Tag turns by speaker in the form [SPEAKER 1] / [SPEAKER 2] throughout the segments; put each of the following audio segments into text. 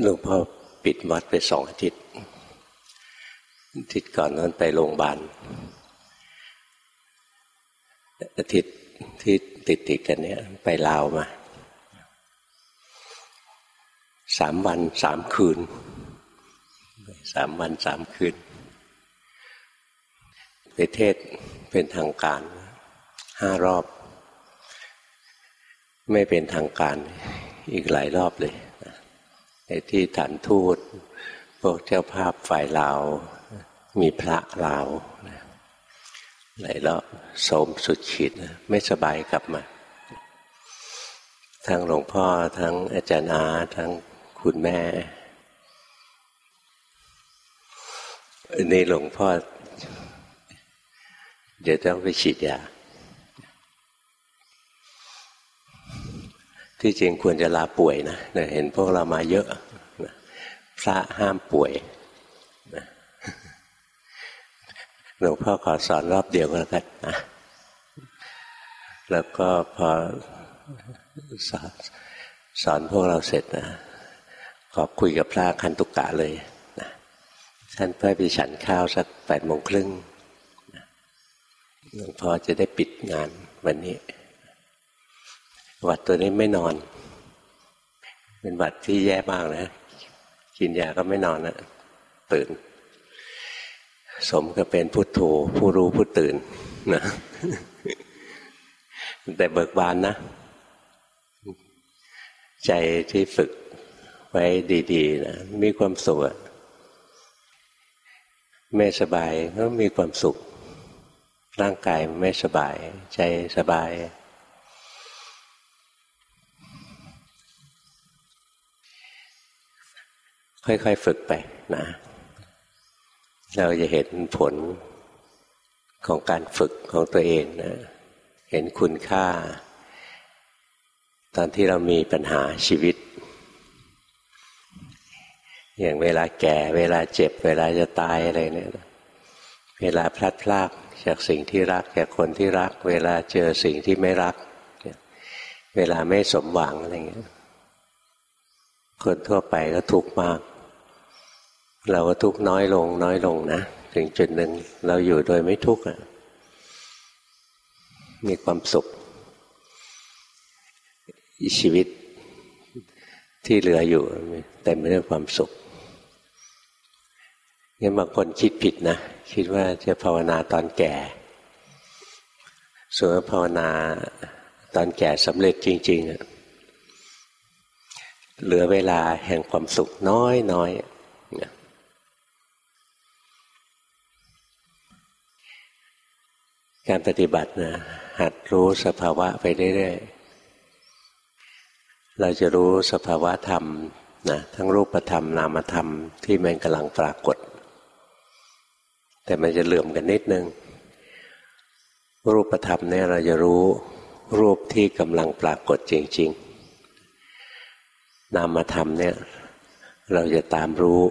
[SPEAKER 1] หลวงพ่อปิดวัดไปสองอาทิตย์อาทิตย์ก่อนนั้นไปโรงพยาบาลอาทิตย์ที่ติดติดกันเนี้ยไปลาวมาสามวันสามคืนสามวันสามคืนไปเทศเป็นทางการห้ารอบ ไม่เป็นทางการอีกหลายรอบเลย ที่ฐานทูตพวกเจ้าภาพฝ่ายลาวมีพระลาวหลายรอบสมสุดขีดไม่สบายกลับมาทั้งหลวงพ่อทั้งอาจารย์อาทั้งคุณแม่นี่หลวงพ่อเดี๋ยวต้องไปฉีดยา ที่จริงควรจะลาป่วยนะเห็นพวกเรามาเยอะพระห้ามป่วยหลวงพ่อขอสอนรอบเดียวก็แล้วกันนะแล้วก็พอสอนสอนพวกเราเสร็จนะขอคุยกับพระคันตุกกะเลยนะท่านเพื่อไปฉันข้าวสักแปดโมงครึ่งหลวงพ่อจะได้ปิดงานวันนี้ วัดตัวนี้ไม่นอน เป็นวัดที่แย่มากนะ กินยาก็ไม่นอนนะตื่น สมก็เป็นพุทโธผู้รู้ผู้ตื่นนะแต่เบิกบานนะ ใจที่ฝึกไว้ดีๆนะมีความสุขไม่สบายก็มีความสุข ร่างกายไม่สบาย ใจสบาย ค่อยๆฝึกไปนะ เราจะเห็นผลของการฝึกของตัวเองนะ เห็นคุณค่า ตอนที่เรามีปัญหาชีวิต อย่างเวลาแก่ เวลาเจ็บ เวลาจะตายอะไรเนี่ยเวลาพลัดพรากจากสิ่งที่รักจากคนที่รัก เวลาเจอสิ่งที่ไม่รัก เวลาไม่สมหวังอะไรเงี้ยคนทั่วไปก็ทุกข์มาก เราก็ทุกน้อยลง น้อยลงนะ ถึงจุดหนึ่งเราอยู่โดยไม่ทุกข์มีความสุขชีวิตที่เหลืออยู่เต็มไปด้วยความสุขงั้นบางคนคิดผิดนะ คิดว่าจะภาวนาตอนแก่ ส่วนภาวนาตอนแก่สำเร็จจริง ๆ เหลือเวลาแห่งความสุขน้อยน้อย การปฏิบัตินะหัดรู้สภาวะไปเรื่อยๆเราจะรู้สภาวะธรรมนะทั้งรูปธรรมนามธรรมที่มันกำลังปรากฏ แต่มันจะเหลื่อมกันนิดนึง รูปธรรมเนี่ยเราจะรู้รูปที่กำลังปรากฏจริง ๆ นามธรรมเนี่ยเราจะตามรู้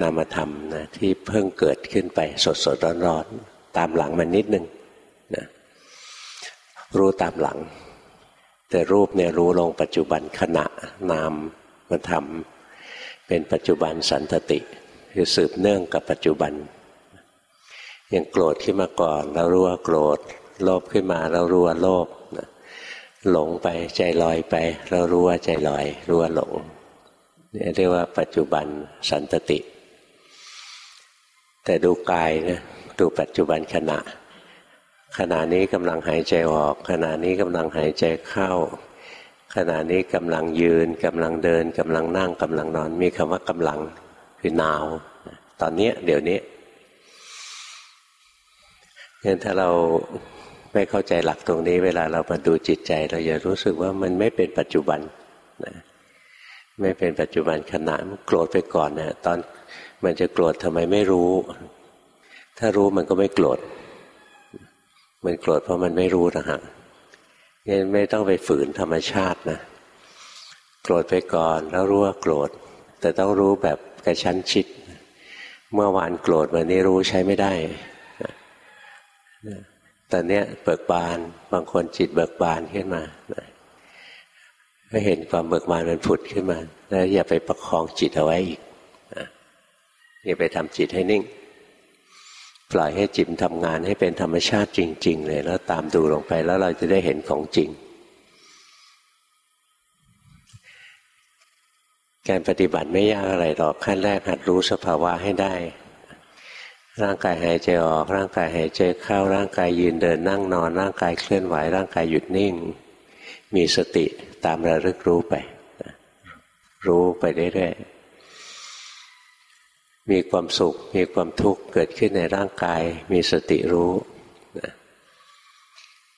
[SPEAKER 1] นามธรรมนะที่เพิ่งเกิดขึ้นไปสดสดร้อนร้อนตามหลังมันนิดนึง รู้ตามหลัง แต่รูปเนี่ยรู้ลงปัจจุบันขณะนามมันทำเป็นปัจจุบันสันตติ คือสืบเนื่องกับปัจจุบันอย่างโกรธขึ้นมาก่อนเรารู้ว่าโกรธโลภขึ้นมาเรารู้ว่าโลภหลงไปใจลอยไป เรารู้ว่าใจลอย รู้ว่าหลงนี่เรียกว่าปัจจุบันสันตติ แต่ดูกายนะดูปัจจุบันขณะ ขณะนี้กำลังหายใจออก ขณะนี้กำลังหายใจเข้า ขณะนี้กำลังยืนกำลังเดินกำลังนั่งกำลังนอน มีคำว่ากำลังคือนาวตอนนี้เดี๋ยวนี้งั้นถ้าเราไม่เข้าใจหลักตรงนี้ เวลาเรามาดูจิตใจ เราจะรู้สึกว่ามันไม่เป็นปัจจุบันนะไม่เป็นปัจจุบันขณะมันโกรธไปก่อนนะตอนมันจะโกรธทำไมไม่รู้ ถ้ารู้มันก็ไม่โกรธ มันโกรธเพราะมันไม่รู้นะฮะงั้นไม่ต้องไปฝืนธรรมชาตินะ โกรธไปก่อนแล้วรู้ว่าโกรธ แต่ต้องรู้แบบกระชั้นชิด เมื่อวานโกรธวันนี้รู้ใช้ไม่ได้ตอนนี้เบิกบานบางคนจิตเบิกบานขึ้นมาก็เห็นความเบิกบานมันผุดขึ้นมา แล้วอย่าไปประคองจิตเอาไว้อีกอย่าไปทำจิตให้นิ่ง ปล่อยให้จิตทำงานให้เป็นธรรมชาติจริง ๆ เลยแล้วตามดูลงไปแล้วเราจะได้เห็นของจริง การปฏิบัติไม่ยากอะไรหรอกขั้นแรกหัดรู้สภาวะให้ได้ ร่างกายหายใจออก ร่างกายหายใจเข้าร่างกายยืนเดินนั่งนอน ร่างกายเคลื่อนไหว ร่างกายหยุดนิ่ง มีสติตามระลึกรู้ไป รู้ไปเรื่อยๆ มีความสุข มีความทุกข์เกิดขึ้นในร่างกาย มีสติรู้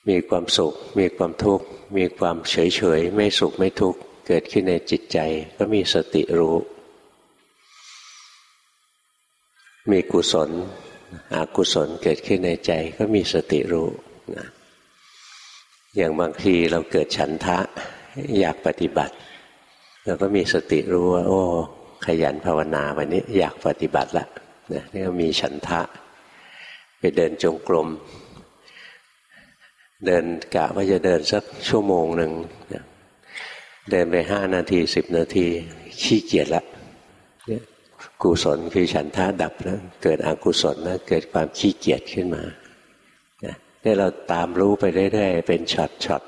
[SPEAKER 1] มีความสุข มีความทุกข์ มีความเฉยๆไม่สุขไม่ทุกข์เกิดขึ้นในจิตใจ ก็มีสติรู้ มีกุศลอกุศลเกิดขึ้นในใจก็มีสติรู้นะอย่างบางทีเราเกิดฉันทะอยากปฏิบัติเราก็มีสติรู้ว่าโอ้ ขยันภาวนาวันนี้อยากปฏิบัติละนะนี่ก็มีฉันทะ ไปเดินจงกรมเดินกะว่าจะเดินสักชั่วโมงหนึ่งเดินไปห้านาทีสิบนาที ขี้เกียจละกุศลคือฉันทะดับแล้วเกิดอกุศลแล้วเกิดความขี้เกียจขึ้นมาเนี่ยเราตามรู้ไปเรื่อยๆเป็นช็อต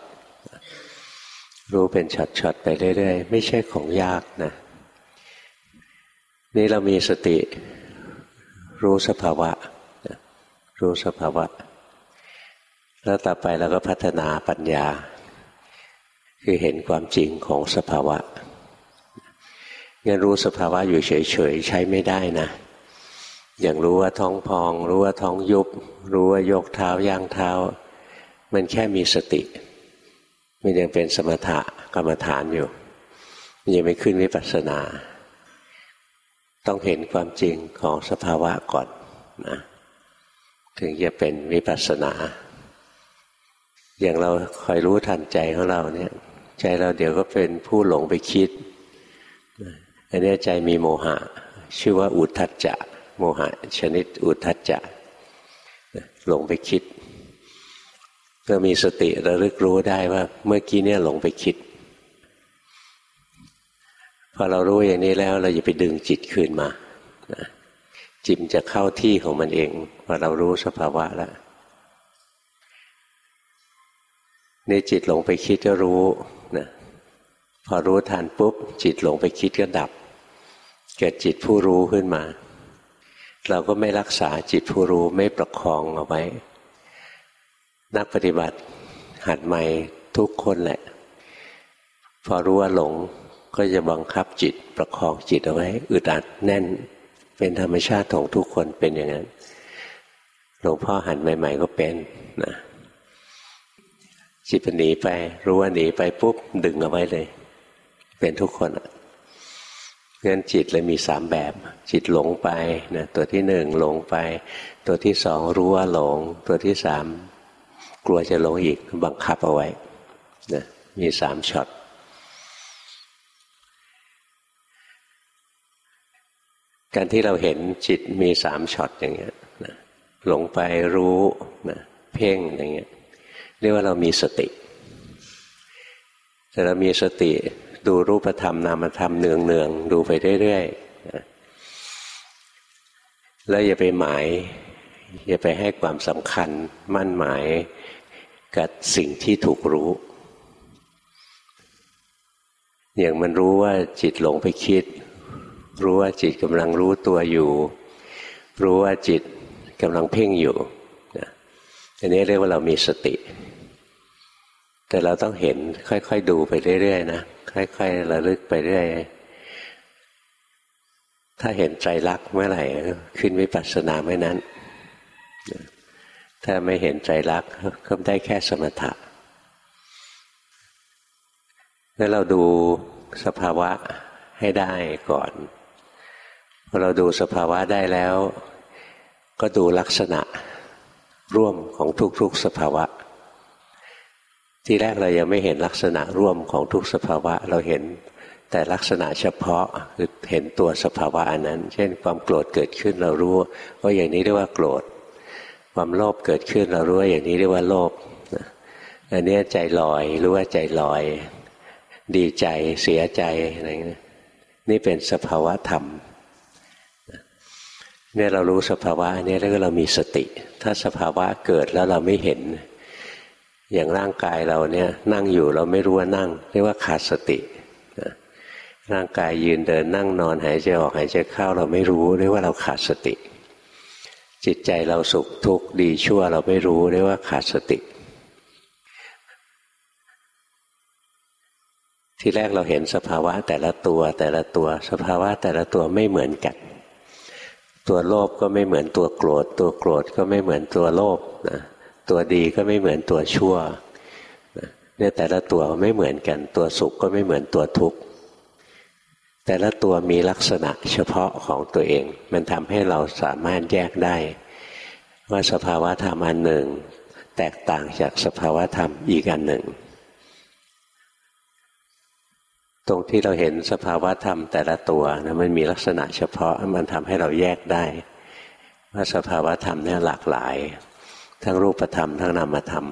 [SPEAKER 1] ๆรู้เป็นช็อตๆไปเรื่อยๆไม่ใช่ของยากนะ นี่เรามีสติ รู้สภาวะ รู้สภาวะ แล้วต่อไปเราก็พัฒนาปัญญา คือเห็นความจริงของสภาวะงั้นรู้สภาวะอยู่เฉยๆ ใช้ไม่ได้นะอย่างรู้ว่าท้องพอง รู้ว่าท้องยุบ รู้ว่ายกเท้าย่างเท้า มันแค่มีสติ มันยังเป็นสมถะกรรมฐานอยู่ มันยังไม่ขึ้นวิปัสสนา ต้องเห็นความจริงของสภาวะก่อนนะถึงจะเป็นวิปัสสนา อย่างเราคอยรู้ทันใจของเราเนี่ย ใจเราเดี๋ยวก็เป็นผู้หลงไปคิดอันนี้ใจมีโมหะ ชื่อว่าอุทธัจจะโมหะ ชนิดอุทัจจะหลงไปคิด ก็มีสติระลึกรู้ได้ว่า เมื่อกี้เนี่ยหลงไปคิด พอเรารู้อย่างนี้แล้วเราอย่าไปดึงจิตคืนมาจิตจะเข้าที่ของมันเองพอเรารู้สภาวะแล้วนี่จิตหลงไปคิดก็รู้นะพอรู้ทันปุ๊บ จิตหลงไปคิดก็ดับ เกิดจิตผู้รู้ขึ้นมา เราก็ไม่รักษาจิตผู้รู้ไม่ประคองเอาไว้ นักปฏิบัติหัดใหม่ทุกคนแหละ พอรู้ว่าหลง ก็จะบังคับจิตประคองจิตเอาไว้อึดอัดแน่น เป็นธรรมชาติของทุกคนเป็นอย่างนั้นหลวงพ่อหันใหม่ ๆ ก็เป็นนะจิตหนีไป รู้ว่าหนีไปปุ๊บดึงเอาไว้เลย เป็นทุกคนอะงั้นจิตเลยมีสามแบบ จิตหลงไปนะตัวที่หนึ่งหลงไป ตัวที่สองรู้ว่าหลง ตัวที่สามกลัวจะหลงอีกบังคับเอาไว้นะมีสามช็อต การที่เราเห็นจิตมีสามช็อตอย่างเงี้ยนะหลงไปรู้นะเพ่งอย่างเงี้ยเรียกว่าเรามีสติ แต่เรามีสติดูรูปธรรมนามธรรมเนืองเนืองดูไปเรื่อยๆแล้วอย่าไปหมาย อย่าไปให้ความสำคัญมั่นหมายกับสิ่งที่ถูกรู้ อย่างมันรู้ว่าจิตหลงไปคิด รู้ว่าจิตกำลังรู้ตัวอยู่ รู้ว่าจิตกำลังเพ่งอยู่อันนี้เรียกว่าเรามีสติ แต่เราต้องเห็นค่อยๆดูไปเรื่อยๆนะค่อยๆระลึกไปเรื่อยถ้าเห็นใจรักเมื่อไหร่ขึ้นวิปัสสนาเมื่อนั้น ถ้าไม่เห็นใจรักก็ได้แค่สมถะแล้วเราดูสภาวะให้ได้ก่อน เราดูสภาวะได้แล้ว ก็ดูลักษณะร่วมของทุกๆสภาวะ ที่แรกเรายังไม่เห็นลักษณะร่วมของทุกสภาวะ เราเห็นแต่ลักษณะเฉพาะคือเห็นตัวสภาวะอันนั้น เช่น ความโกรธเกิดขึ้นเรารู้ว่าอย่างนี้เรียกว่าโกรธ ความโลภเกิดขึ้นเรารู้ว่าอย่างนี้เรียกว่าโลภอันนี้ใจลอยรู้ว่าใจลอย ดีใจเสียใจอะไรเงี้นี่เป็นสภาวะธรรม เนี่ยเรารู้สภาวะนี้แล้วก็เรามีสติ ถ้าสภาวะเกิดแล้วเราไม่เห็น อย่างร่างกายเราเนี่ยนั่งอยู่เราไม่รู้ว่านั่ง เรียกว่าขาดสติร่างกายยืนเดินนั่งนอนหายใจออกหายใจเข้าเราไม่รู้เรียกว่าเราขาดสติ จิตใจเราสุขทุกข์ดีชั่วเราไม่รู้เรียกว่าขาดสติ ที่แรกเราเห็นสภาวะแต่ละตัวแต่ละตัวสภาวะแต่ละตัวไม่เหมือนกัน ตัวโลภก็ไม่เหมือนตัวโกรธ ตัวโกรธก็ไม่เหมือนตัวโลภนะตัวดีก็ไม่เหมือนตัวชั่วเนี่ยแต่ละตัวไม่เหมือนกัน ตัวสุขก็ไม่เหมือนตัวทุกข์แต่ละตัวมีลักษณะเฉพาะของตัวเอง มันทำให้เราสามารถแยกได้ ว่าสภาวะธรรมอันหนึ่ง แตกต่างจากสภาวะธรรมอีกอันหนึ่ง ตรงที่เราเห็นสภาวะธรรมแต่ละตัวนะมันมีลักษณะเฉพาะมันทำให้เราแยกได้ ว่าสภาวะธรรมเนี่ยหลากหลาย ทั้งรูปธรรม ทั้งนามธรรม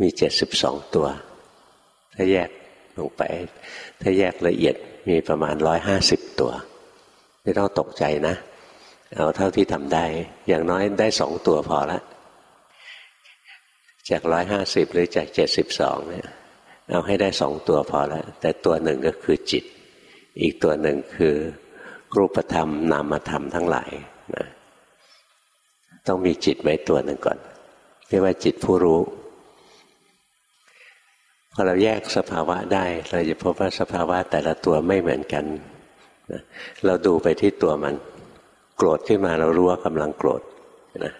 [SPEAKER 1] มีเจ็ดสิบสองตัว ถ้าแยกลงไป ถ้าแยกละเอียดมีประมาณร้อยห้าสิบตัว ไม่ต้องตกใจนะ เอาเท่าที่ทำได้ อย่างน้อยได้สองตัวพอละ จากร้อยห้าสิบหรือจากเจ็ดสิบสองเนี่ย เอาให้ได้สองตัวพอแล้ว แต่ตัวหนึ่งก็คือจิต อีกตัวหนึ่งคือรูปธรรมนามธรรมทั้งหลายนะต้องมีจิตไว้ตัวหนึ่งก่อนเรียกว่าจิตผู้รู้พอเราแยกสภาวะได้ เราจะพบว่าสภาวะแต่ละตัวไม่เหมือนกันเราดูไปที่ตัวมัน โกรธขึ้นมาเรารู้ว่ากำลังโกรธนะ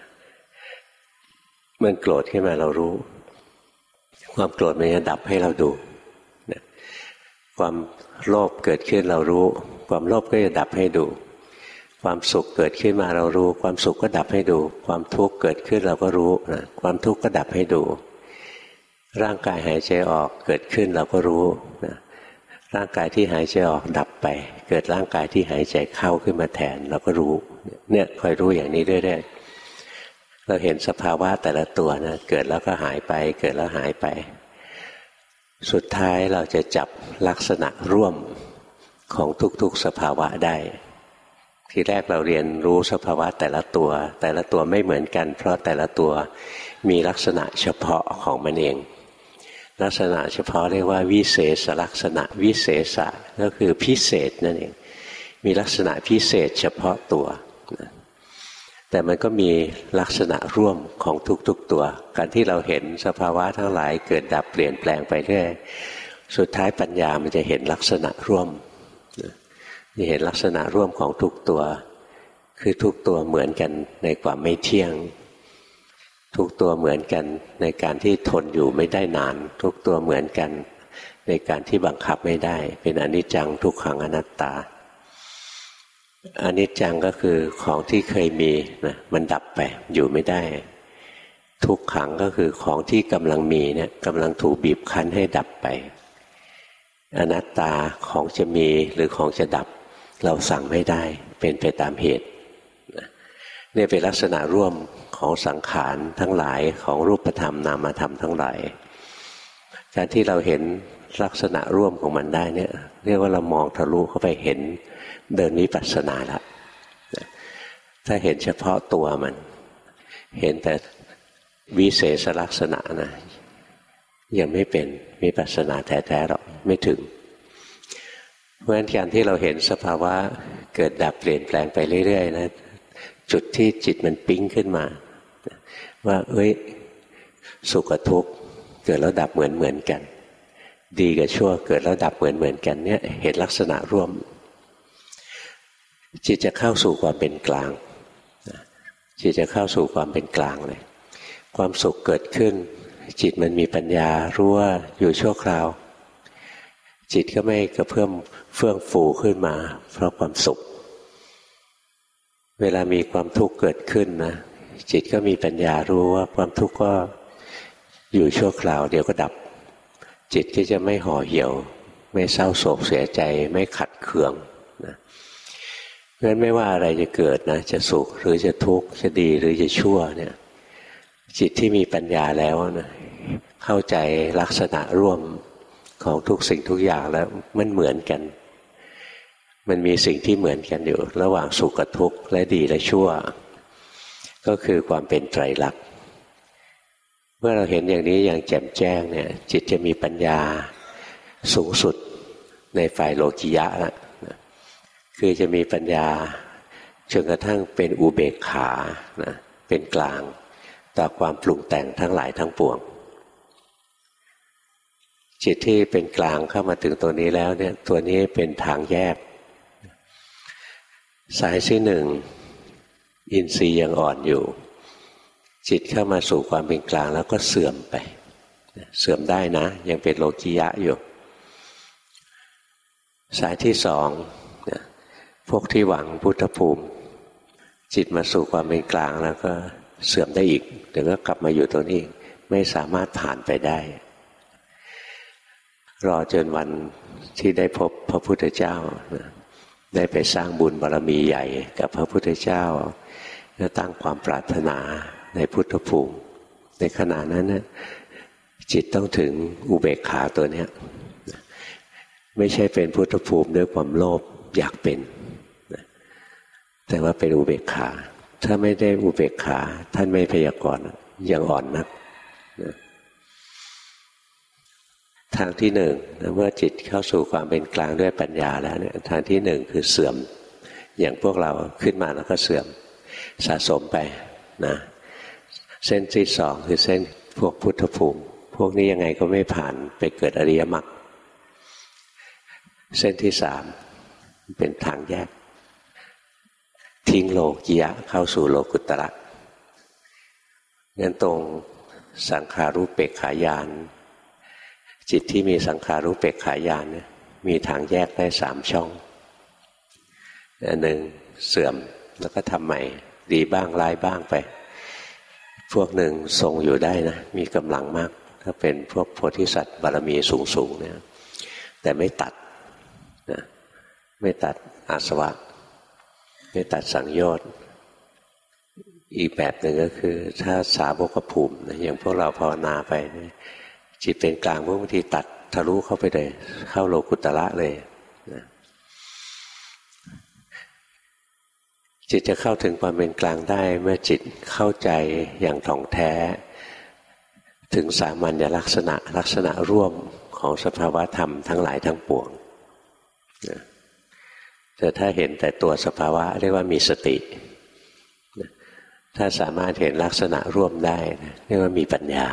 [SPEAKER 1] มันโกรธขึ้นมาเรารู้ ความโกรธมันจะดับให้เราดูนะความโลภเกิดขึ้นเรารู้ ความโลภก็จะดับให้ดู ความสุขเกิดขึ้นมาเรารู้ ความสุขก็ดับให้ดู ความทุกข์เกิดขึ้นเราก็รู้นะความทุกข์ก็ดับให้ดู ร่างกายหายใจออกเกิดขึ้นเราก็รู้นะร่างกายที่หายใจออกดับไป เกิดร่างกายที่หายใจเข้าขึ้นมาแทนเราก็รู้ เนี่ยคอยรู้อย่างนี้เรื่อยๆ เราเห็นสภาวะแต่ละตัวนะเกิดแล้วก็หายไป เกิดแล้วหายไป สุดท้ายเราจะจับลักษณะร่วมของทุกๆสภาวะได้ ทีแรกเราเรียนรู้สภาวะแต่ละตัว แต่ละตัวไม่เหมือนกัน เพราะแต่ละตัวมีลักษณะเฉพาะของมันเอง ลักษณะเฉพาะเรียกว่าวิเศษลักษณะวิเศษะก็คือพิเศษนั่นเองมีลักษณะพิเศษเฉพาะตัว แต่มันก็มีลักษณะร่วมของทุกๆตัว การที่เราเห็นสภาวะทั้งหลายเกิดดับเปลี่ยนแปลงไปเรื่อยสุดท้ายปัญญามันจะเห็นลักษณะร่วมจะเห็นลักษณะร่วมของทุกตัว คือทุกตัวเหมือนกันในความไม่เที่ยง ทุกตัวเหมือนกันในการที่ทนอยู่ไม่ได้นาน ทุกตัวเหมือนกันในการที่บังคับไม่ได้ เป็นอนิจจังทุกขังอนัตตา อนิจจังก็คือของที่เคยมีนะมันดับไปอยู่ไม่ได้ ทุกขังก็คือของที่กำลังมีเนี่ยกำลังถูกบีบคั้นให้ดับไป อนัตตาของจะมีหรือของจะดับ เราสั่งไม่ได้ เป็นไปตามเหตุเนี่ยเป็นลักษณะร่วมของสังขารทั้งหลายของรูปธรรมนามธรรมทั้งหลายการที่เราเห็นลักษณะร่วมของมันได้เนี่ยเรียกว่าเรามองทะลุเข้าไปเห็น เดินวิปัสสนาละถ้าเห็นเฉพาะตัวมัน เห็นแต่วิเศษลักษณะนะยังไม่เป็นวิปัสสนาแท้ๆหรอกไม่ถึง เพราะฉะนั้นการที่เราเห็นสภาวะเกิดดับเปลี่ยนแปลงไปเรื่อยๆนะจุดที่จิตมันปิ๊งขึ้นมา ว่า เอ้ย สุขกับทุกข์เกิดแล้วดับเหมือนเหมือนกัน ดีกับชั่วเกิดแล้วดับเหมือนเหมือนกันเนี่ยเห็นลักษณะร่วม จิตจะเข้าสู่ความเป็นกลางจิตจะเข้าสู่ความเป็นกลางเลย ความสุขเกิดขึ้น จิตมันมีปัญญารู้ว่าอยู่ชั่วคราว จิตก็ไม่กระเพื่อมเฟื่องฟูขึ้นมา เพราะความสุข เวลามีความทุกข์เกิดขึ้นนะจิตก็มีปัญญารู้ว่าความทุกข์ก็อยู่ชั่วคราว เดี๋ยวก็ดับ จิตก็จะไม่ห่อเหี่ยว ไม่เศร้าโศกเสียใจ ไม่ขัดเคือง เพราะฉะนั้นไม่ว่าอะไรจะเกิดนะ จะสุขหรือจะทุกข์จะดีหรือจะชั่วเนี่ย จิตที่มีปัญญาแล้วนะเข้าใจลักษณะร่วมของทุกสิ่งทุกอย่างแล้วมันเหมือนกัน มันมีสิ่งที่เหมือนกันอยู่ ระหว่างสุขกับทุกข์และดีและชั่ว ก็คือความเป็นไตรลักษณ์เมื่อเราเห็นอย่างนี้อย่างแจ่มแจ้งเนี่ย จิตจะมีปัญญาสูงสุดในฝ่ายโลกิยะและ คือจะมีปัญญาจนกระทั่งเป็นอุเบกขานะเป็นกลางต่อความปรุงแต่งทั้งหลายทั้งปวง จิตที่เป็นกลางเข้ามาถึงตัวนี้แล้วเนี่ยตัวนี้เป็นทางแยก สายที่หนึ่งอินทรีย์ยังอ่อนอยู่ จิตเข้ามาสู่ความเป็นกลางแล้วก็เสื่อมไป เสื่อมได้นะ ยังเป็นโลกิยะอยู่ สายที่สอง พวกที่หวังพุทธภูมิ จิตมาสู่ความเป็นกลางแล้วก็เสื่อมได้อีกเดี๋ยวก็กลับมาอยู่ตรงนี้ไม่สามารถผ่านไปได้ รอจนวันที่ได้พบพระพุทธเจ้าได้ไปสร้างบุญบารรมีใหญ่กับพระพุทธเจ้าแล้วตั้งความปรารถนาในพุทธภูมิ ในขณะนั้นนะจิตต้องถึงอุเบกขาตัวนี้ไม่ใช่เป็นพุทธภูมิด้วยความโลภอยากเป็น แต่ว่าเป็นอุเบกขา ถ้าไม่ได้อุเบกขา ท่านไม่พยากรณ์ยังอ่อนนักทางที่หนึ่งเมื่อจิตเข้าสู่ความเป็นกลางด้วยปัญญาแล้วเนี่ยทางที่หนึ่งคือเสื่อม อย่างพวกเราขึ้นมาแล้วก็เสื่อมสะสมไปนะเส้นที่สองคือเส้นพวกพุทธภูมิ พวกนี้ยังไงก็ไม่ผ่านไปเกิดอริยมรรคเส้นที่สามเป็นทางแยก ทิ้งโลกิยะเข้าสู่โลกุตระงั้นตรงสังขารุปเปกขายาน จิตที่มีสังขารุปเปกขายานเนี่ยมีทางแยกได้สามช่องอันหนึ่งเสื่อมแล้วก็ทำใหม่ดีบ้างร้ายบ้างไป พวกหนึ่งทรงอยู่ได้นะ มีกำลังมาก ถ้าเป็นพวกโพธิสัตว์บารมีสูงๆเนี่ยแต่ไม่ตัดนะไม่ตัดอาสวะ ไม่ตัดสังโยชน์อีกแบบหนึ่งก็คือ ถ้าสาวกภูมิอย่างพวกเราภาวนาไปจิตเป็นกลางบางทีตัดทะลุเข้าไปเลย เข้าโลกุตละเลยนะจิตจะเข้าถึงความเป็นกลางได้เมื่อจิตเข้าใจอย่างถ่องแท้ ถึงสามัญลักษณะลักษณะร่วมของสภาวะธรรมทั้งหลายทั้งปวงนะ แต่ถ้าเห็นแต่ตัวสภาวะเรียกว่ามีสติ ถ้าสามารถเห็นลักษณะร่วมได้เรียกว่ามีปัญญา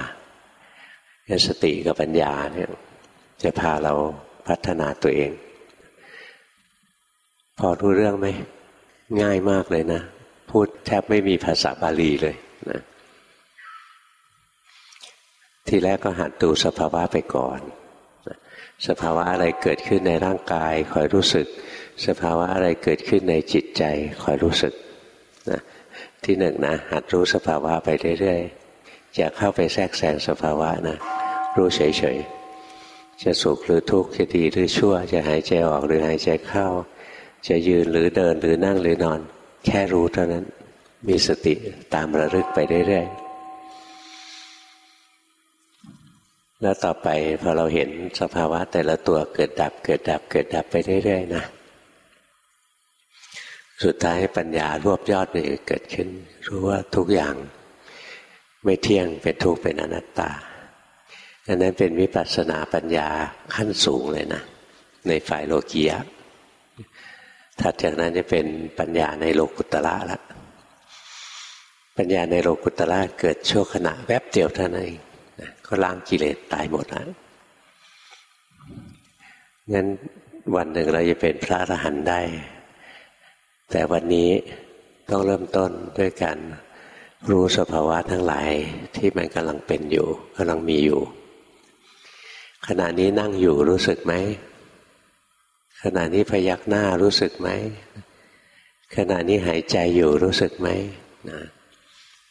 [SPEAKER 1] สติกับปัญญาเนี่ยจะพาเราพัฒนาตัวเอง พอรู้เรื่องไหมง่ายมากเลยนะ พูดแทบไม่มีภาษาบาลีเลยนะทีแรกก็หัดดูสภาวะไปก่อน สภาวะอะไรเกิดขึ้นในร่างกายคอยรู้สึก สภาวะอะไรเกิดขึ้นในจิตใจคอยรู้สึกนะที่หนึ่งนะหัดรู้สภาวะไปเรื่อยๆจะเข้าไปแทรกแซงสภาวะนะรู้เฉยๆจะสุขหรือทุกข์จะดีหรือชั่ว จะหายใจออกหรือหายใจเข้า จะยืนหรือเดินหรือนั่งหรือนอน แค่รู้เท่านั้นมีสติตามระลึกไปเรื่อยๆแล้วต่อไปพอเราเห็นสภาวะแต่ละตัวเกิดดับเกิดดับเกิดดับไปเรื่อยๆนะ สุดท้ายปัญญารวบยอดนี่เกิดขึ้น รู้ว่าทุกอย่างไม่เที่ยงเป็นทุกข์เป็นอนัตตาอันนั้นเป็นวิปัสสนาปัญญาขั้นสูงเลยนะ ในฝ่ายโลกียะถัดจากนั้นจะเป็นปัญญาในโลกุตละละปัญญาในโลกุตละเกิดชั่วขณะแวบเดียวเท่านั้นเองก็ล้างกิเลสตายหมดแล้วงั้นวันหนึ่งเราจะเป็นพระอรหันต์ได้ แต่วันนี้ต้องเริ่มต้นด้วยการรู้สภาวะทั้งหลายที่มันกำลังเป็นอยู่กำลังมีอยู่ ขณะนี้นั่งอยู่รู้สึกไหมขณะนี้พยักหน้ารู้สึกไหมขณะนี้หายใจอยู่รู้สึกไหมนะ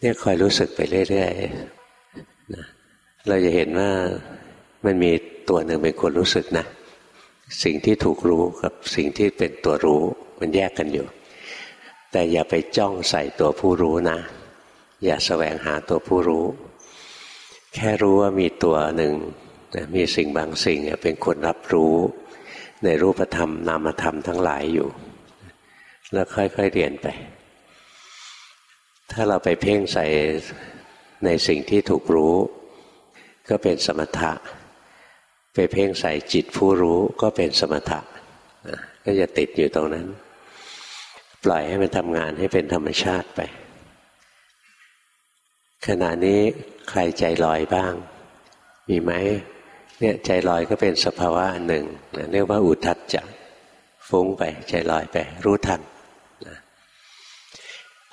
[SPEAKER 1] เนี่ยคอยรู้สึกไปเรื่อยๆนะเราจะเห็นว่ามันมีตัวหนึ่งเป็นคนรู้สึกนะ สิ่งที่ถูกรู้กับสิ่งที่เป็นตัวรู้ มันแยกกันอยู่ แต่อย่าไปจ้องใส่ตัวผู้รู้นะ อย่าสแสวงหาตัวผู้รู้ แค่รู้ว่ามีตัวหนึ่งมีสิ่งบางสิ่งเป็นคนรับรู้ในรูปธรรมนามธรรมทั้งหลายอยู่ แล้วค่อยๆเรียนไป ถ้าเราไปเพ่งใส่ในสิ่งที่ถูกรู้ ก็เป็นสมถะ ไปเพ่งใส่จิตผู้รู้ก็เป็นสมถะก็จะติดอยู่ตรงนั้น ปล่อยให้มันทำงานให้เป็นธรรมชาติไป ขณะนี้ใครใจลอยบ้าง มีไหมเนี่ยใจลอยก็เป็นสภาวะอันหนึ่งเรียกว่าอุทัดจักฟุ้งไป ใจลอยไป รู้ทัน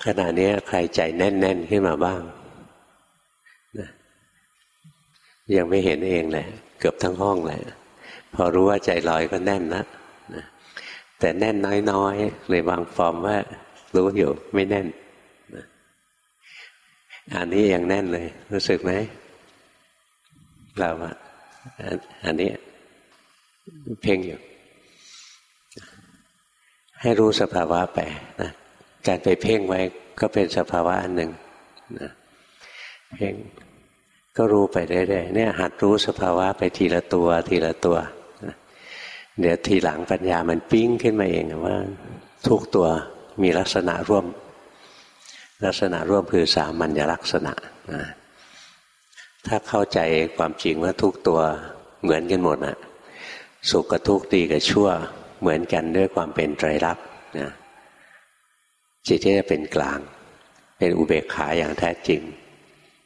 [SPEAKER 1] ขณะนี้ใครใจแน่น ๆ ขึ้นมาบ้างนะยังไม่เห็นเองเลยเกือบทั้งห้องเลยพอรู้ว่าใจลอยก็แน่นแล้วนะ แต่แน่นน้อยๆเลยวางฟอร์มว่า รู้อยู่ไม่แน่นอันนี้ยังแน่นเลย รู้สึกไหมเราอะอันนี้ เพ่งอยู่ ให้รู้สภาวะไปนะการไปเพ่งไว้ก็เป็นสภาวะอันหนึ่งนะเพ่งก็รู้ไปเรื่อยๆเนี่ยหัดรู้สภาวะไปทีละตัว ทีละตัว เดี๋ยวทีหลังปัญญามันปิ้งขึ้นมาเองว่า ทุกตัวมีลักษณะร่วม ลักษณะร่วมคือสามัญลักษณะนะถ้าเข้าใจความจริงว่าทุกตัวเหมือนกันหมดนะสุขกับทุกข์ดีกับชั่วเหมือนกันด้วยความเป็นไตรลักษณ์นะจิตที่จะเป็นกลาง เป็นอุเบกขาอย่างแท้จริง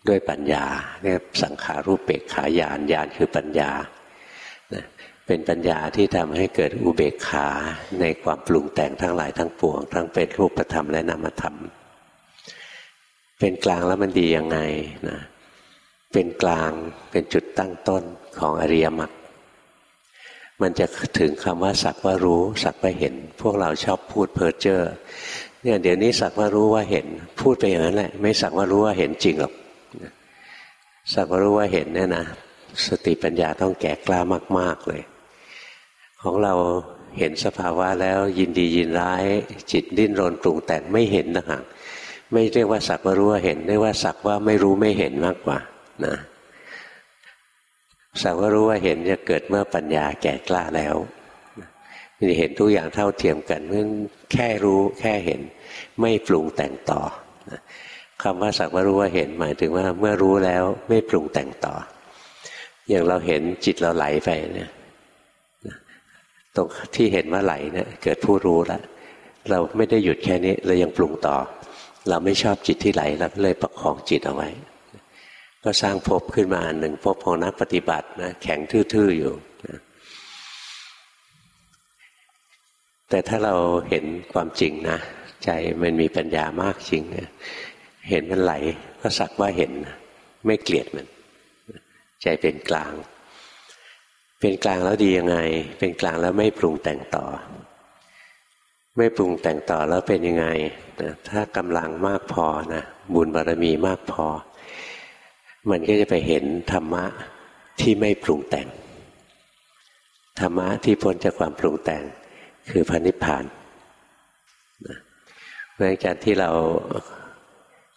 [SPEAKER 1] ด้วยปัญญาเนี่ยสังขารูปเบกขาญาณญาณคือปัญญา เป็นปัญญาที่ทำให้เกิดอุเบกขาในความปรุงแต่งทั้งหลายทั้งปวง ทั้งเป็นรูปธรรมและนามธรรม เป็นกลางแล้วมันดียังไงนะเป็นกลางเป็นจุดตั้งต้นของอริยมรรคมันจะถึงคำว่าสักว่ารู้ สักว่าเห็น พวกเราชอบพูดเพ้อเจ้อเนี่ยเดี๋ยวนี้สักว่ารู้ว่าเห็น พูดไปอย่างนั้นแหละ ไม่สักว่ารู้ว่าเห็นจริงหรอกสักว่ารู้ว่าเห็นเนี่ยนะสติปัญญาต้องแก่กล้ามาก ๆเลย ของเราเห็นสภาวะแล้วยินดียินร้าย จิตดิ้นรนปรุงแต่งไม่เห็นนะฮะไม่เรียกว่าสักว่ารู้ว่าเห็นเรียกว่าสักว่าไม่รู้ไม่เห็นมากกว่านะสักว่ารู้ว่าเห็นจะเกิดเมื่อปัญญาแก่กล้าแล้วมันเห็นทุกอย่างเท่าเทียมกันเมื่อแค่รู้แค่เห็น ไม่ปรุงแต่งต่อคำว่าสักว่ารู้ว่าเห็นหมายถึงว่าเมื่อรู้แล้วไม่ปรุงแต่งต่อ อย่างเราเห็นจิตเราไหลไปเนี่ย ตรงที่เห็นว่าไหลเนี่ยเกิดผู้รู้แล้วเราไม่ได้หยุดแค่นี้เรายังปรุงต่อ เราไม่ชอบจิตที่ไหลเราเลยประคองจิตเอาไว้ ก็สร้างภพขึ้นมาอันหนึ่งภพของนักปฏิบัตินะแข็งทื่อๆอยู่นะแต่ถ้าเราเห็นความจริงนะใจมันมีปัญญามากจริงนะเห็นมันไหลก็สักว่าเห็น ไม่เกลียดมัน ใจเป็นกลาง เป็นกลางแล้วดียังไง เป็นกลางแล้วไม่ปรุงแต่งต่อ ไม่ปรุงแต่งต่อแล้วเป็นยังไงนะถ้ากำลังมากพอนะบุญบารรมีมากพอ มันก็จะไปเห็นธรรมะที่ไม่ปรุงแต่ง ธรรมะที่พ้นจากความปรุงแต่งคือพระนิพพานเมื่อการที่เรา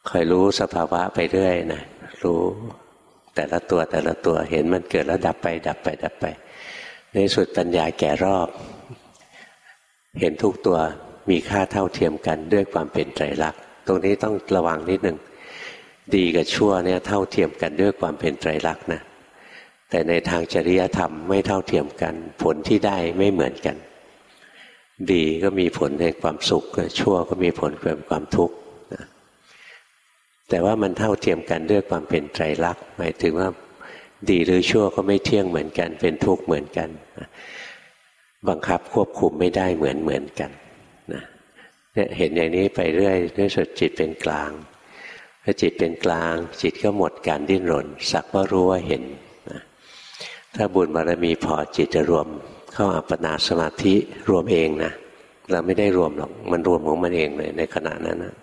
[SPEAKER 1] คอยรู้สภาวะไปเรื่อยนะรู้ แต่ละตัวแต่ละตัวเห็นมันเกิดแล้วดับไป ดับไป ดับไป ในสุดปัญญาแก่รอบ เห็นทุกตัวมีค่าเท่าเทียมกันด้วยความเป็นไตรลักษณ์ตรงนี้ต้องระวังนิดหนึ่งดีกับชั่วเนี่ยเท่าเทียมกันด้วยความเป็นไตรลักษณ์นะแต่ในทางจริยธรรมไม่เท่าเทียมกัน ผลที่ได้ไม่เหมือนกัน ดีก็มีผลในความสุขชั่วก็มีผลเป็นความทุกข์ แต่ว่ามันเท่าเทียมกันด้วยความเป็นไตรลักษณ์หมายถึงว่าดีหรือชั่วก็ไม่เที่ยงเหมือนกัน เป็นทุกข์เหมือนกัน บังคับควบคุมไม่ได้เหมือนเหมือนกันเนี่ยเห็นอย่างนี้ไปเรื่อยด้วยสุดจิตเป็นกลางพอจิตเป็นกลาง จิตก็หมดการดิ้นรน สักว่ารู้ว่าเห็นถ้าบุญบารมีพอจิตจะรวม เข้าอัปปนาสมาธิรวมเองนะเราไม่ได้รวมหรอกมันรวมของมันเองเลยในขณะนั้นนะ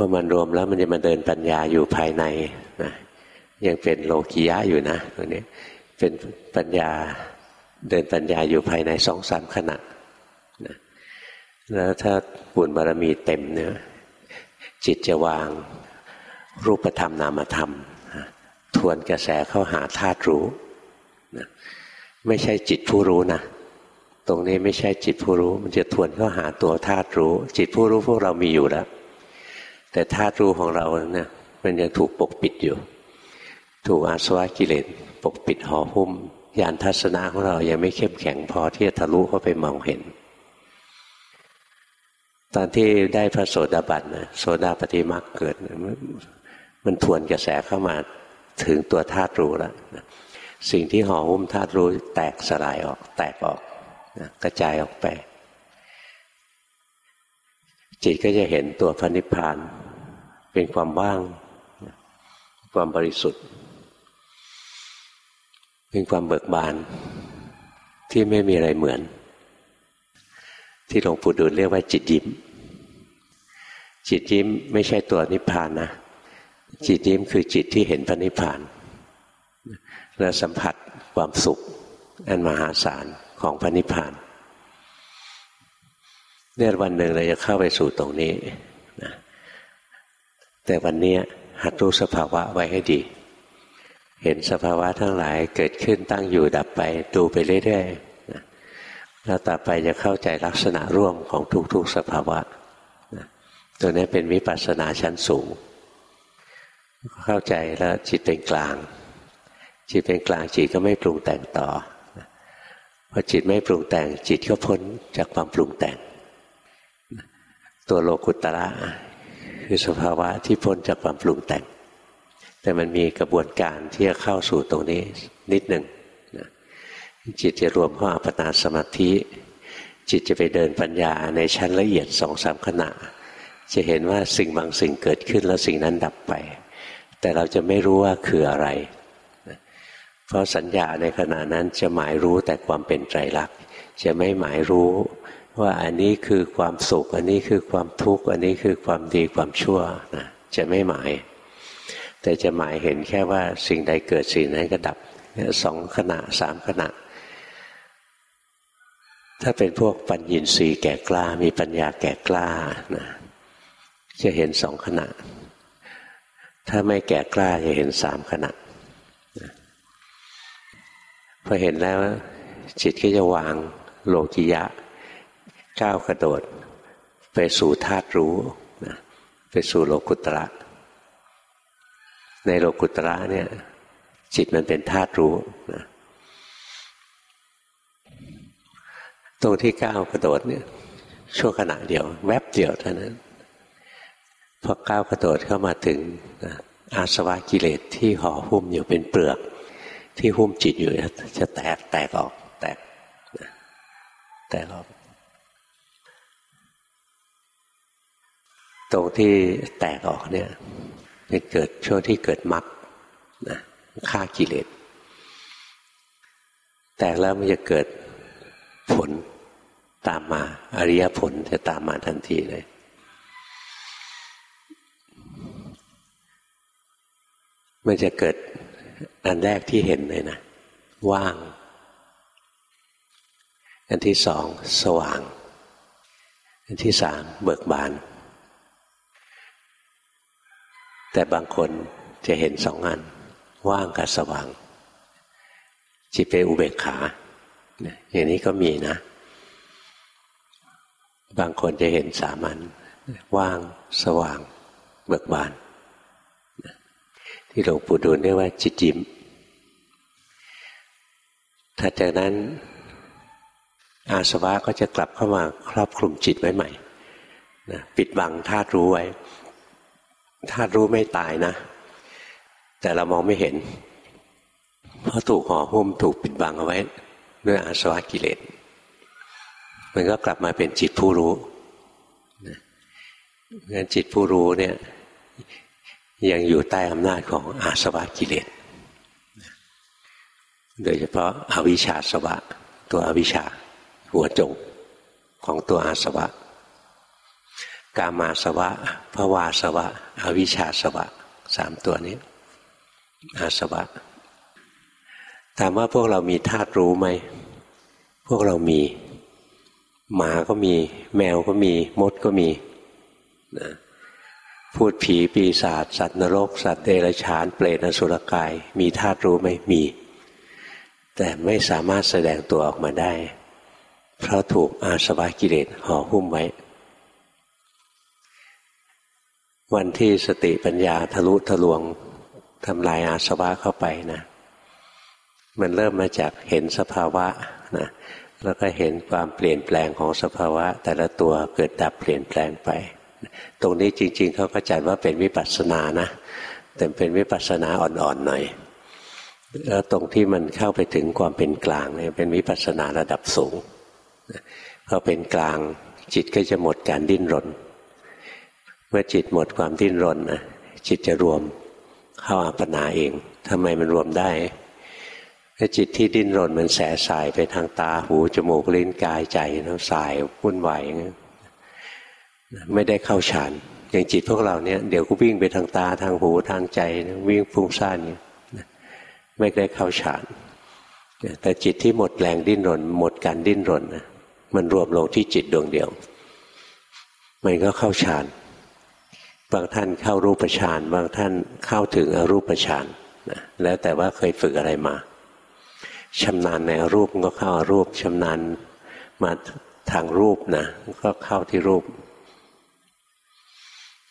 [SPEAKER 1] พอมันรวมแล้วมันจะมาเดินปัญญาอยู่ภายในนะยังเป็นโลกิยะอยู่นะตัวนี้เป็นปัญญาเดินปัญญาอยู่ภายในสองสามขณะนะแล้วถ้าบุญบารมีเต็มเนี่ยจิตจะวางรูปธรรมนามธรรม ทวนกระแสเข้าหาธาตุรู้นะไม่ใช่จิตผู้รู้นะตรงนี้ไม่ใช่จิตผู้รู้ มันจะทวนเข้าหาตัวธาตุรู้ จิตผู้รู้พวกเรามีอยู่แล้ว แต่ธาตุรู้ของเราเนี่ยมันยังถูกปกปิดอยู่ ถูกอาสวะกิเลสปกปิดห่อหุ้มยานทัศนะของเรายังไม่เข้มแข็งพอที่จะทะลุเข้าไปมองเห็น ตอนที่ได้พระโสดาบันนะโสดาปฏิมาเกิด มันทวนกระแสเข้ามาถึงตัวธาตุรู้แล้วสิ่งที่ห่อหุ้มธาตุรู้แตกสลายออก แตกออกกระจายออกไป จิตก็จะเห็นตัวพระนิพพาน เป็นความว่าง ความบริสุทธิ์ เป็นความเบิกบานที่ไม่มีอะไรเหมือน ที่หลวงปู่ดูลเรียกว่าจิตยิ้ม จิตยิ้มไม่ใช่ตัวนิพพานนะจิตยิ้มคือจิตที่เห็นพระนิพพาน และสัมผัสความสุข อันมหาศาลของพระนิพพาน เนี่ยวันหนึ่งเราจะเข้าไปสู่ตรงนี้นะแต่วันนี้หัดรู้สภาวะไว้ให้ดี เห็นสภาวะทั้งหลายเกิดขึ้นตั้งอยู่ดับไปดูไปเรื่อยๆนะแล้วต่อไปจะเข้าใจลักษณะร่วมของทุกๆสภาวะนะตัวนี้เป็นวิปัสสนาชั้นสูง เข้าใจแล้วจิตเป็นกลาง จิตเป็นกลางจิตก็ไม่ปรุงแต่งต่อพอจิตไม่ปรุงแต่งจิตก็พ้นจากความปรุงแต่ง ตัวโลกุตระคือสภาวะที่พ้นจากความปรุงแต่ง แต่มันมีกระบวนการที่จะเข้าสู่ตรงนี้นิดหนึ่งจิตจะรวมเข้าอัปนาสมาธิ จิตจะไปเดินปัญญาในชั้นละเอียดสองสามขณะ จะเห็นว่าสิ่งบางสิ่งเกิดขึ้นแล้วสิ่งนั้นดับไป แต่เราจะไม่รู้ว่าคืออะไร เพราะสัญญาในขณะนั้นจะหมายรู้แต่ความเป็นไตรลักษณ์จะไม่หมายรู้ ว่าอันนี้คือความสุข อันนี้คือความทุกข์ อันนี้คือความดีความชั่วนะจะไม่หมาย แต่จะหมายเห็นแค่ว่าสิ่งใดเกิดสิ่งนั้นก็ดับสองขณะสามขณะ ถ้าเป็นพวกปัญญินทรีย์แก่กล้ามีปัญญาแก่กล้านะจะเห็นสองขณะ ถ้าไม่แก่กล้าจะเห็นสามขณะพอเห็นแล้วจิตก็จะวางโลกิยะ ก้าวกระโดด ไปสู่ธาตุรู้นะไปสู่โลกุตระ ในโลกุตระเนี่ย จิตมันเป็นธาตุรู้นะตรงที่ก้าวกระโดดเนี่ยชั่วขณะเดียว แวบเดียวเท่านั้นพอก้าวกระโดดเข้ามาถึงอาสวะกิเลสที่ห่อหุ้มอยู่เป็นเปลือก ที่หุ้มจิตอยู่จะแตกแตกออก แตกแตกออก ตรงที่แตกออกเนี่ยเป็นเกิดช่วงที่เกิดมรรคนะฆ่ากิเลสแตกแล้วมันจะเกิดผลตามมา อริยผลจะตามมาทันทีเลย มันจะเกิดอันแรกที่เห็นเลยนะ ว่าง อันที่สอง สว่าง อันที่สามเบิกบาน แต่บางคนจะเห็นสองอัน ว่างกับสว่าง จิตเป็นอุเบกขาอย่างนี้ก็มีนะ บางคนจะเห็นสามัญว่างสว่าง เบิกบาน ที่หลวงปู่ดูลเรียกว่าจิตยิ้มถัดจากนั้นอาสวะก็จะกลับเข้ามาครอบคลุมจิตไว้ใหม่นะปิดบังธาตุรู้ไว้ ธาตุรู้ไม่ตายนะ แต่เรามองไม่เห็น เพราะถูกห่อหุ้มถูกปิดบังเอาไว้ ด้วยอาสวะกิเลสมันก็กลับมาเป็นจิตผู้รู้งั้นจิตผู้รู้เนี่ย ยังอยู่ใต้อำนาจของอาสวะกิเลสโดยเฉพาะอาวิชชาสวะ ตัวอวิชชาหัวจงของตัวอาสวะ กามาสวะภวาสวะ อวิชชาสวะสามตัวนี้ อาสวะ ถามว่าพวกเรามีธาตุรู้ไหม พวกเรามี หมาก็มี แมวก็มี มดก็มีนะพูดผีปีศาจสัตว์นรก สัตว์เดรัจฉาน เปรตอสุรกาย มีธาตุรู้ไหมมี แต่ไม่สามารถแสดงตัวออกมาได้ เพราะถูกอาสวะกิเลสห่อหุ้มไว้ วันที่สติปัญญาทะลุทะลวงทำลายอาสวะเข้าไปนะมันเริ่มมาจากเห็นสภาวะนะแล้วก็เห็นความเปลี่ยนแปลงของสภาวะ แต่ละตัวเกิดดับเปลี่ยนแปลงไป ตรงนี้จริง ๆเขาก็จัดว่าเป็นวิปัสสนานะแต่เป็นวิปัสสนาอ่อนๆหน่อยแล้วตรงที่มันเข้าไปถึงความเป็นกลางเนี่ยเป็นวิปัสสนาระดับสูงพอเป็นกลางจิตก็จะหมดการดิ้นรน เมื่อจิตหมดความดิ้นรนนะจิตจะรวมเข้าอัปปนาเองทำไมมันรวมได้ถ้าจิตที่ดิ้นรนมันแสสายไปทางตาหูจมูกลิ้นกายใจแล้วสายวุ่นวายอย่างนี้ไม่ได้เข้าฌานอย่างจิตพวกเราเนี่ยเดี๋ยวก็วิ่งไปทางตาทางหูทางใจวิ่งฟุ้งซ่านไม่ได้เข้าฌานแต่จิตที่หมดแรงดิ้นรน หมดการดิ้นรนมันรวมลงที่จิตดวงเดียว มันก็เข้าฌาน บางท่านเข้ารูปฌานบางท่านเข้าถึงอรูปฌานแล้วแต่ว่าเคยฝึกอะไรมาชำนาญในรูปก็เข้ารูปชำนาญมาทางรูปนะก็เข้าที่รูป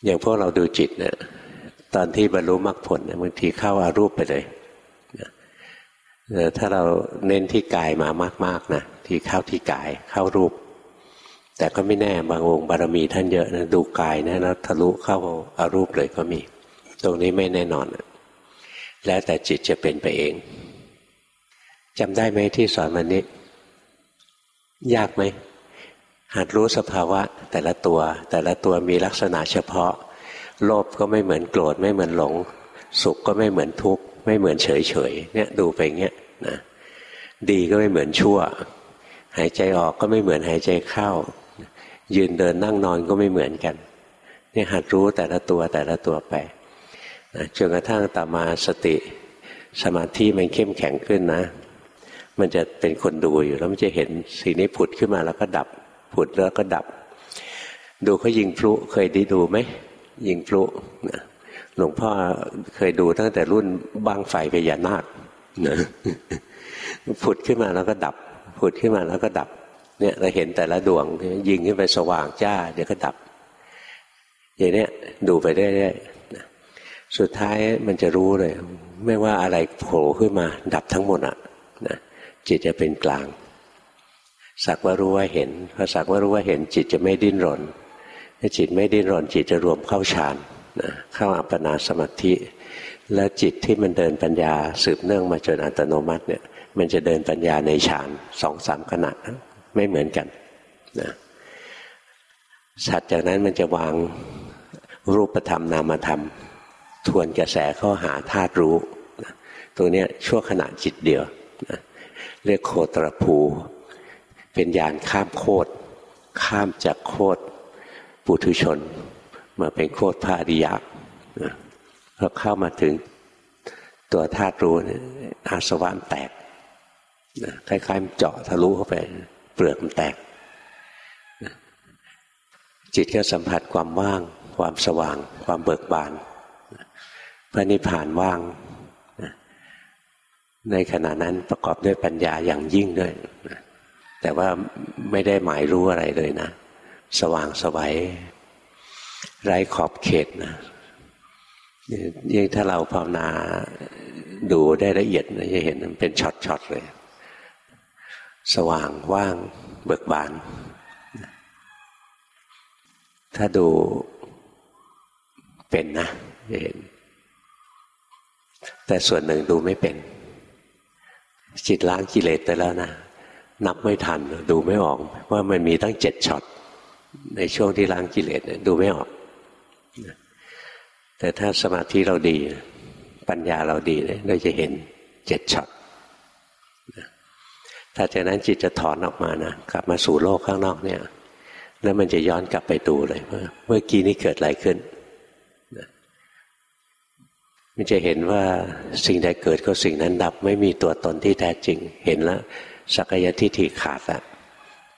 [SPEAKER 1] อย่างพวกเราดูจิตเนี่ยตอนที่บรรลุมรรคผลเนี่ยบางทีเข้าอารูปไปเลยถ้าเราเน้นที่กายมามาก ๆนะที่เข้าที่กายเข้ารูป แต่ก็ไม่แน่บางองค์บารมีท่านเยอะนะดูกายนะแล้วทะลุเข้าอารูปเลยก็มี ตรงนี้ไม่แน่นอน แล้วแต่จิตจะเป็นไปเองจำได้ไหมที่สอนวันนี้ ยากไหมหัดรู้สภาวะแต่ละตัว แต่ละตัวมีลักษณะเฉพาะ โลภก็ไม่เหมือนโกรธไม่เหมือนหลง สุขก็ไม่เหมือนทุกข์ ไม่เหมือนเฉยเฉยเนี่ยดูไปเงี้ยนะดีก็ไม่เหมือนชั่ว หายใจออกก็ไม่เหมือนหายใจเข้า ยืนเดินนั่งนอนก็ไม่เหมือนกันนี่หัดรู้แต่ละตัวแต่ละตัวไปจนกระทั่งตามาสติ สมาธิมันเข้มแข็งขึ้นนะ มันจะเป็นคนดูอยู่แล้วมันจะเห็นสิ่งนี้ผุดขึ้นมาแล้วก็ดับ ผุดแล้วก็ดับ ดูเขายิงพลุเคยได้ดูไหมยิงพลุหลวงพ่อเคยดูตั้งแต่รุ่นบางไฟพญานาคนะผุดขึ้นมาแล้วก็ดับ ผุดขึ้นมาแล้วก็ดับ เนี่ยเราเห็นแต่ละดวงยิงขึ้นไปสว่างจ้าเดี๋ยวก็ดับ อย่างนี้ดูไปเรื่อยๆสุดท้ายมันจะรู้เลย ไม่ว่าอะไรโผล่ขึ้นมา ดับทั้งหมดอะนะจิตจะเป็นกลาง สักว่ารู้ว่าเห็นพอสักว่ารู้ว่าเห็นจิตจะไม่ดิ้นรนถ้าจิตไม่ดิ้นรนจิตจะรวมเข้าฌานนะเข้าอัปปนาสมาธิ และจิตที่มันเดินปัญญาสืบเนื่องมาจนอัตโนมัติเนี่ย มันจะเดินปัญญาในฌานสองสามขณะ ไม่เหมือนกันนะสัตว์จากนั้นมันจะวางรูปธรรมนามธรรม ทวนกระแสเข้าหาธาตุรู้ตัวนี้ชั่วขณะจิตเดียวนะเรียกโคตรภู เป็นยานข้ามโคตรข้ามจากโคตรปุถุชน มาเป็นโคตรพระอริยะพอเข้ามาถึงตัวธาตุรู้อาสวะแตกคล้ายๆเจาะทะลุเข้าไป เปลือกมันแตก จิตก็สัมผัสความว่าง ความสว่าง ความเบิกบาน พระนิพพานว่าง ในขณะนั้นประกอบด้วยปัญญาอย่างยิ่งด้วย แต่ว่าไม่ได้หมายรู้อะไรเลยนะ สว่างสวัยไร้ขอบเขตนะยิ่งถ้าเราภาวนาดูได้ละเอียดนะจะเห็นมันเป็นช็อตๆเลย สว่างว่างเบิกบาน ถ้าดูเป็นนะจะเห็นแต่ส่วนหนึ่งดูไม่เป็น จิตล้างกิเลสไปแล้วนะ นับไม่ทันดูไม่ออกว่ามันมีตั้งเจ็ดช็อตในช่วงที่ล้างกิเลสดูไม่ออก แต่ถ้าสมาธิเราดี ปัญญาเราดีเราจะเห็นเจ็ดช็อต ถ้าจากนั้นจิตจะถอนออกมานะกลับมาสู่โลกข้างนอกเนี่ย แล้วมันจะย้อนกลับไปดูเลยว่าเมื่อกี้นี้เกิดอะไรขึ้นมันจะเห็นว่าสิ่งใดเกิดก็สิ่งนั้นดับ ไม่มีตัวตนที่แท้จริง เห็นแล้วสักยทิฏฐิขาดแล้ว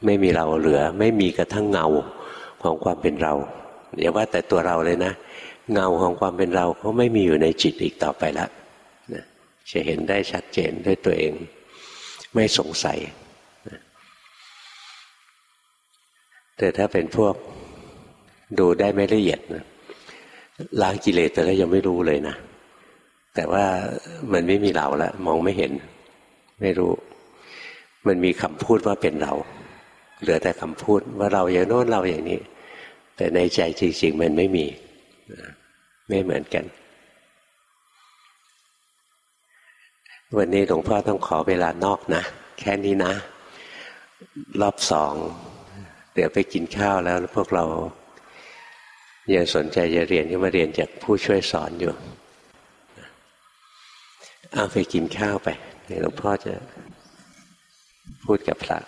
[SPEAKER 1] ไม่มีเราเหลือ ไม่มีกระทั่งเงาของความเป็นเราอย่าว่าแต่ตัวเราเลยนะ เงาของความเป็นเราเขาไม่มีอยู่ในจิตอีกต่อไปแล้วนะจะเห็นได้ชัดเจนด้วยตัวเอง ไม่สงสัย แต่ถ้าเป็นพวกดูได้ไม่ละเอียดนะล้างกิเลสแต่แล้วยังไม่รู้เลยนะ แต่ว่ามันไม่มีเราแล้วมองไม่เห็น ไม่รู้ มันมีคำพูดว่าเป็นเรา เหลือแต่คำพูดว่าเราอย่างโน้นเราอย่างนี้ แต่ในใจจริงๆมันไม่มี ไม่เหมือนกัน วันนี้หลวงพ่อต้องขอเวลานอกนะ แค่นี้นะ รอบสอง เดี๋ยวไปกินข้าวแล้วพวกเรายังสนใจจะเรียนก็มาเรียนจากผู้ช่วยสอนอยู่เอาไปกินข้าวไปหลวงพ่อจะพูดกับพระ